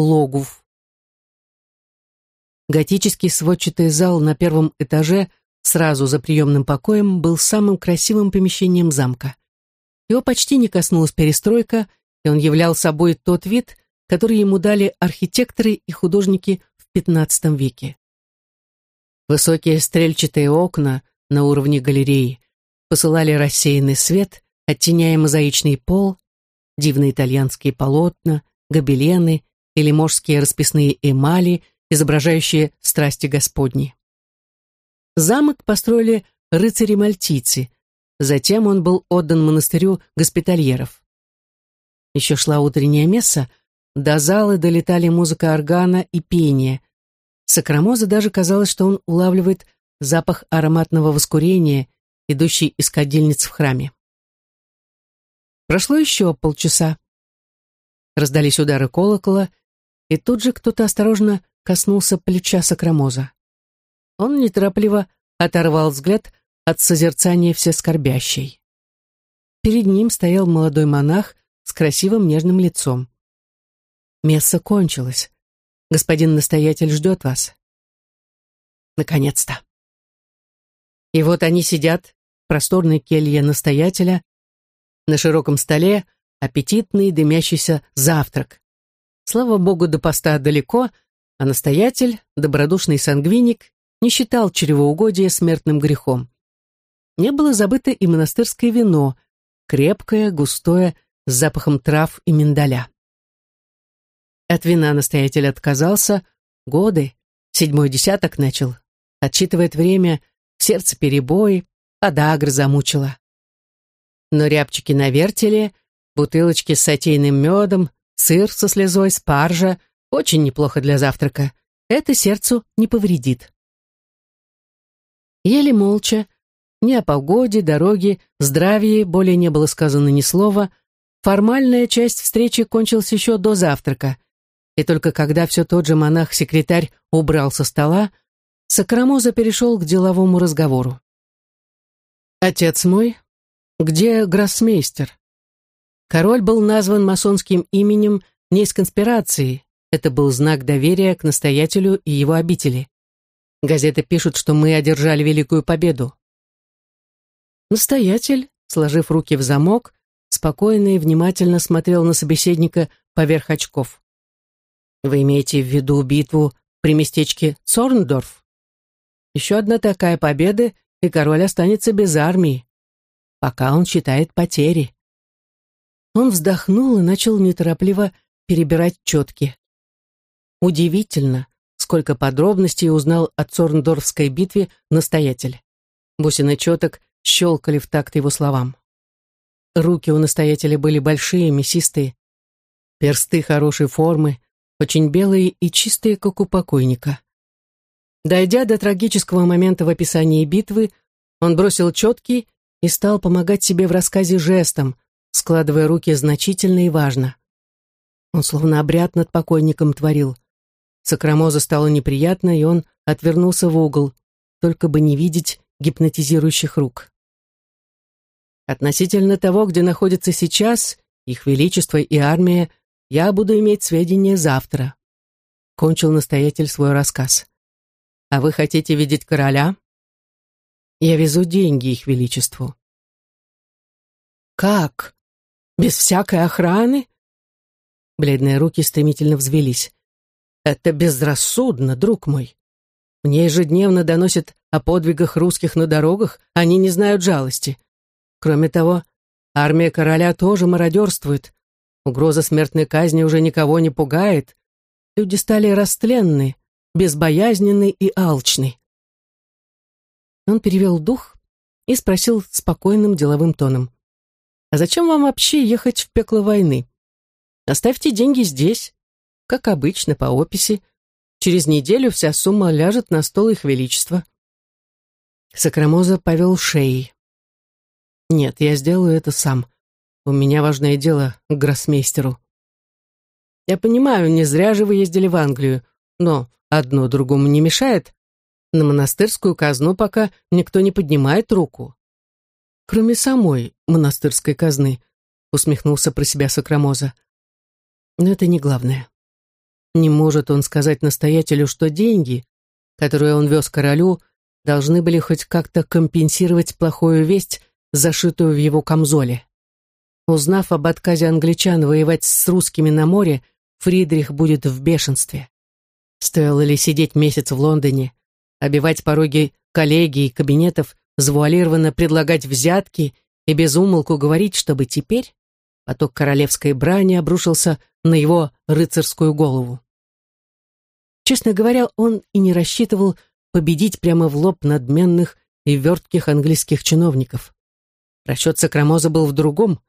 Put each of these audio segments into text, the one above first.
Логув. Готический сводчатый зал на первом этаже сразу за приемным покоем был самым красивым помещением замка. Его почти не коснулась перестройка, и он являл собой тот вид, который ему дали архитекторы и художники в XV веке. Высокие стрельчатые окна на уровне галереи посылали рассеянный свет, оттеняя мозаичный пол, дивные итальянские полотна, гобелены или морские расписные эмали, изображающие страсти Господни. Замок построили рыцари-мальтийцы, затем он был отдан монастырю госпитальеров. Еще шла утренняя месса, до зала долетали музыка органа и пение. Сакрамоза даже казалось, что он улавливает запах ароматного воскурения, идущий из кадильниц в храме. Прошло еще полчаса. Раздались удары колокола, и тут же кто-то осторожно коснулся плеча Сакрамоза. Он неторопливо оторвал взгляд от созерцания всескорбящей. Перед ним стоял молодой монах с красивым нежным лицом. Месса кончилась. Господин настоятель ждет вас. Наконец-то. И вот они сидят в просторной келье настоятеля, на широком столе аппетитный дымящийся завтрак. Слава богу, до поста далеко, а настоятель, добродушный сангвиник, не считал чревоугодие смертным грехом. Не было забыто и монастырское вино, крепкое, густое, с запахом трав и миндаля. От вина настоятель отказался, годы, седьмой десяток начал, отчитывает время, сердце перебои, подагра замучила но рябчики на вертеле, бутылочки с сатейным медом, сыр со слезой, спаржа — очень неплохо для завтрака. Это сердцу не повредит. Еле молча, ни о погоде, дороге, здравии более не было сказано ни слова. Формальная часть встречи кончилась еще до завтрака. И только когда все тот же монах-секретарь убрал со стола, Сакрамоза перешел к деловому разговору. «Отец мой, где гроссмейстер? Король был назван масонским именем не из конспирации. Это был знак доверия к настоятелю и его обители. Газеты пишут, что мы одержали великую победу. Настоятель, сложив руки в замок, спокойно и внимательно смотрел на собеседника поверх очков. Вы имеете в виду битву при местечке Цорндорф? Еще одна такая победа, и король останется без армии пока он считает потери. Он вздохнул и начал неторопливо перебирать четки. Удивительно, сколько подробностей узнал о Цорндорфской битве настоятель. Бусины четок щелкали в такт его словам. Руки у настоятеля были большие, мясистые, персты хорошей формы, очень белые и чистые, как у покойника. Дойдя до трагического момента в описании битвы, он бросил четки и стал помогать себе в рассказе жестом, складывая руки значительно и важно. Он словно обряд над покойником творил. Сакрамоза стало неприятно, и он отвернулся в угол, только бы не видеть гипнотизирующих рук. Относительно того, где находится сейчас их величество и армия, я буду иметь сведения завтра. Кончил настоятель свой рассказ. А вы хотите видеть короля? Я везу деньги их величеству. Как? Без всякой охраны? Бледные руки стремительно взвелись. Это безрассудно, друг мой. Мне ежедневно доносят о подвигах русских на дорогах, они не знают жалости. Кроме того, армия короля тоже мародерствует. Угроза смертной казни уже никого не пугает. Люди стали растленны, безбоязненны и алчны. Он перевел дух и спросил спокойным деловым тоном. «А зачем вам вообще ехать в пекло войны? Оставьте деньги здесь, как обычно, по описи. Через неделю вся сумма ляжет на стол их величества». Сакрамоза повел шеей. «Нет, я сделаю это сам. У меня важное дело к гроссмейстеру». «Я понимаю, не зря же вы ездили в Англию, но одно другому не мешает, на монастырскую казну пока никто не поднимает руку. Кроме самой монастырской казны, усмехнулся про себя Сокрамоза. Но это не главное. Не может он сказать настоятелю, что деньги, которые он вез королю, должны были хоть как-то компенсировать плохую весть, зашитую в его камзоле. Узнав об отказе англичан воевать с русскими на море, Фридрих будет в бешенстве. Стоило ли сидеть месяц в Лондоне, обивать пороги коллегий и кабинетов, завуалированно предлагать взятки и без умолку говорить, чтобы теперь поток королевской брани обрушился на его рыцарскую голову. Честно говоря, он и не рассчитывал победить прямо в лоб надменных и вертких английских чиновников. Расчет Сакрамоза был в другом.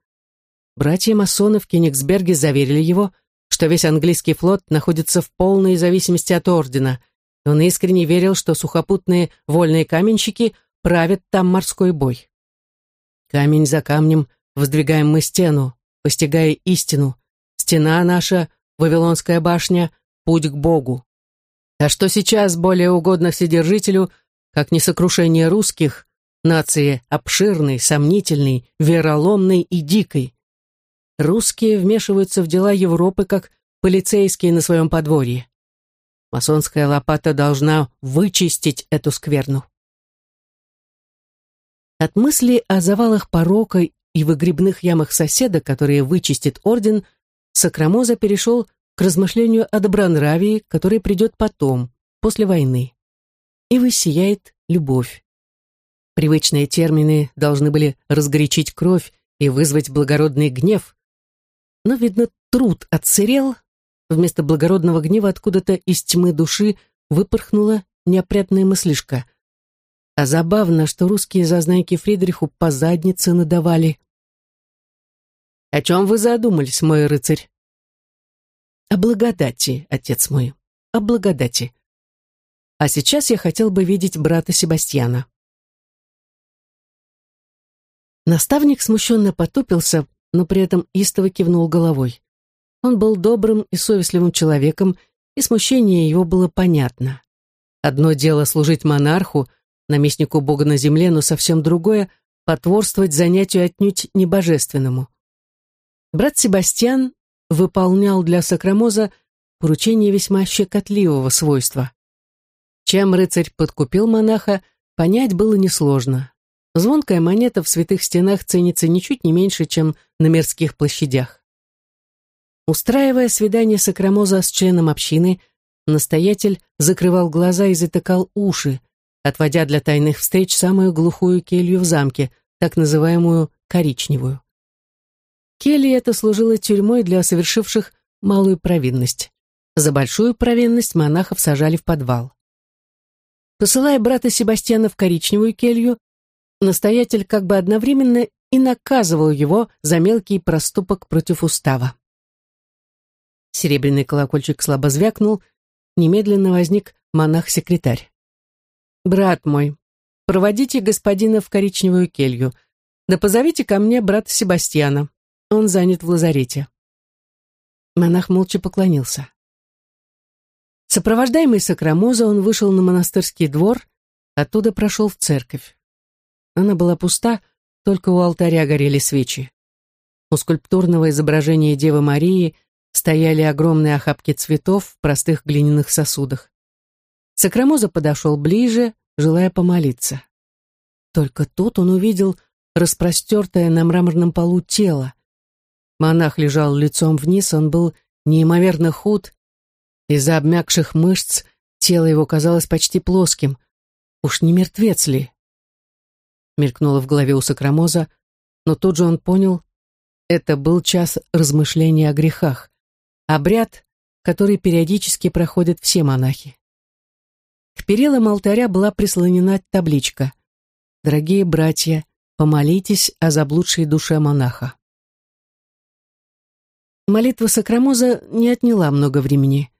Братья-масоны в Кенигсберге заверили его, что весь английский флот находится в полной зависимости от ордена, и он искренне верил, что сухопутные вольные каменщики правят там морской бой. Камень за камнем воздвигаем мы стену, постигая истину. Стена наша, Вавилонская башня, путь к Богу. А что сейчас более угодно Вседержителю, как несокрушение русских, нации обширной, сомнительной, вероломной и дикой. Русские вмешиваются в дела Европы, как полицейские на своем подворье. Масонская лопата должна вычистить эту скверну. От мысли о завалах порока и выгребных ямах соседа, которые вычистит орден, Сакрамоза перешел к размышлению о добронравии, которое придет потом, после войны. И высияет любовь. Привычные термины должны были разгорячить кровь и вызвать благородный гнев. Но, видно, труд отсырел, вместо благородного гнева откуда-то из тьмы души выпорхнула неопрятная мыслишка. А забавно, что русские зазнайки Фридриху по заднице надавали. «О чем вы задумались, мой рыцарь?» О благодати, отец мой, о благодати. А сейчас я хотел бы видеть брата Себастьяна. Наставник смущенно потупился, но при этом истово кивнул головой. Он был добрым и совестливым человеком, и смущение его было понятно. Одно дело служить монарху, наместнику Бога на земле, но совсем другое — потворствовать занятию отнюдь небожественному. Брат Себастьян выполнял для Сакрамоза поручение весьма щекотливого свойства. Чем рыцарь подкупил монаха, понять было несложно. Звонкая монета в святых стенах ценится ничуть не меньше, чем на мирских площадях. Устраивая свидание Сакрамоза с членом общины, настоятель закрывал глаза и затыкал уши, отводя для тайных встреч самую глухую келью в замке, так называемую коричневую. Келья это служила тюрьмой для совершивших малую провинность. За большую провинность монахов сажали в подвал. Посылая брата Себастьяна в коричневую келью, настоятель как бы одновременно и наказывал его за мелкий проступок против устава. Серебряный колокольчик слабо звякнул, немедленно возник монах-секретарь. «Брат мой, проводите господина в коричневую келью, да позовите ко мне брата Себастьяна. Он занят в лазарете. Монах молча поклонился. Сопровождаемый Сакрамоза, он вышел на монастырский двор, оттуда прошел в церковь. Она была пуста, только у алтаря горели свечи. У скульптурного изображения Девы Марии стояли огромные охапки цветов в простых глиняных сосудах. Сакрамоза подошел ближе, желая помолиться. Только тут он увидел распростертое на мраморном полу тело. Монах лежал лицом вниз, он был неимоверно худ. Из-за обмякших мышц тело его казалось почти плоским. Уж не мертвец ли? Мелькнуло в голове у Сокрамоза, но тут же он понял, это был час размышления о грехах, обряд, который периодически проходят все монахи. К перилам алтаря была прислонена табличка «Дорогие братья, помолитесь о заблудшей душе монаха». Молитва Сакрамоза не отняла много времени.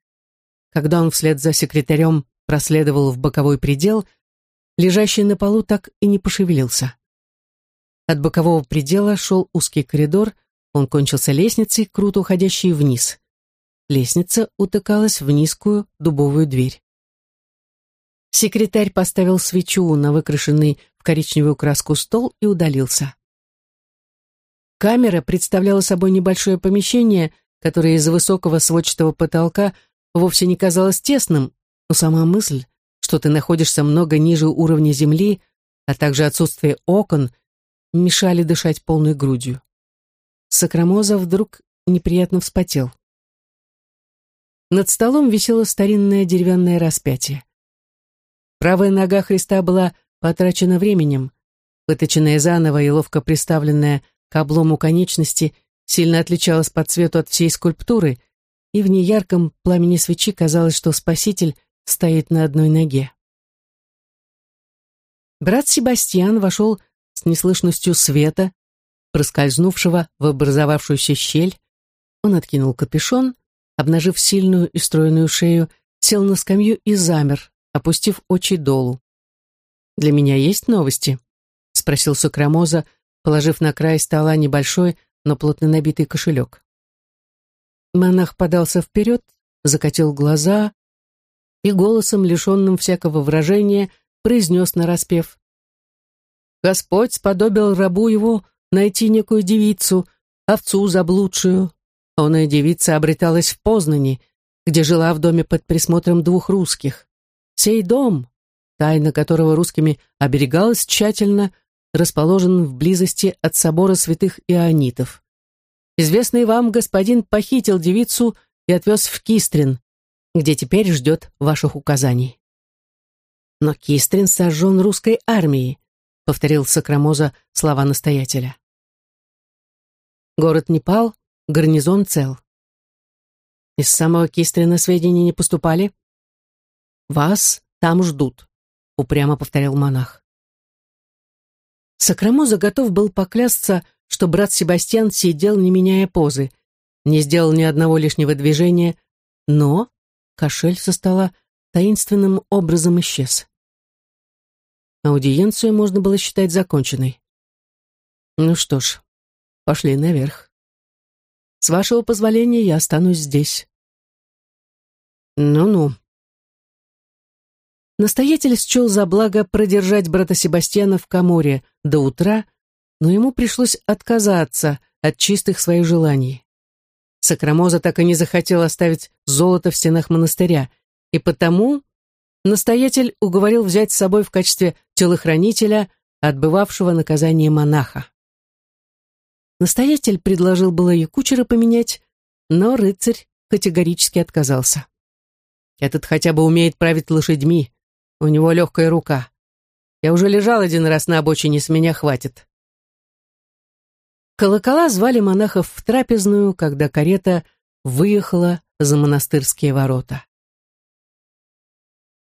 Когда он вслед за секретарем проследовал в боковой предел, лежащий на полу так и не пошевелился. От бокового предела шел узкий коридор, он кончился лестницей, круто уходящей вниз. Лестница утыкалась в низкую дубовую дверь. Секретарь поставил свечу на выкрашенный в коричневую краску стол и удалился. Камера представляла собой небольшое помещение, которое из-за высокого сводчатого потолка вовсе не казалось тесным, но сама мысль, что ты находишься много ниже уровня земли, а также отсутствие окон, мешали дышать полной грудью. Сакрамоза вдруг неприятно вспотел. Над столом висело старинное деревянное распятие. Правая нога Христа была потрачена временем, выточенная заново и ловко приставленная к облому конечности, сильно отличалась по цвету от всей скульптуры, и в неярком пламени свечи казалось, что Спаситель стоит на одной ноге. Брат Себастьян вошел с неслышностью света, проскользнувшего в образовавшуюся щель. Он откинул капюшон, обнажив сильную и стройную шею, сел на скамью и замер, опустив очи долу. «Для меня есть новости?» — спросил Сукрамоза, положив на край стола небольшой, но плотно набитый кошелек. Монах подался вперед, закатил глаза и голосом, лишенным всякого выражения, произнес нараспев. «Господь сподобил рабу его найти некую девицу, овцу заблудшую. Оная девица обреталась в Познани, где жила в доме под присмотром двух русских. Сей дом, тайна которого русскими оберегалась тщательно, расположен в близости от собора святых Ионитов. Известный вам господин похитил девицу и отвез в Кистрин, где теперь ждет ваших указаний. Но Кистрин сожжен русской армией, повторил Сакрамоза слова настоятеля. Город не пал, гарнизон цел. Из самого Кистрина сведения не поступали? Вас там ждут, упрямо повторял монах. Сакрамоза готов был поклясться, что брат Себастьян сидел, не меняя позы, не сделал ни одного лишнего движения, но кошель со стола таинственным образом исчез. Аудиенцию можно было считать законченной. Ну что ж, пошли наверх. С вашего позволения я останусь здесь. Ну-ну. Настоятель счел за благо продержать брата Себастьяна в Каморе до утра, но ему пришлось отказаться от чистых своих желаний. Сакрамоза так и не захотел оставить золото в стенах монастыря, и потому настоятель уговорил взять с собой в качестве телохранителя, отбывавшего наказание монаха. Настоятель предложил было и кучера поменять, но рыцарь категорически отказался. Этот хотя бы умеет править лошадьми, у него легкая рука. Я уже лежал один раз на обочине, с меня хватит. Колокола звали монахов в трапезную, когда карета выехала за монастырские ворота.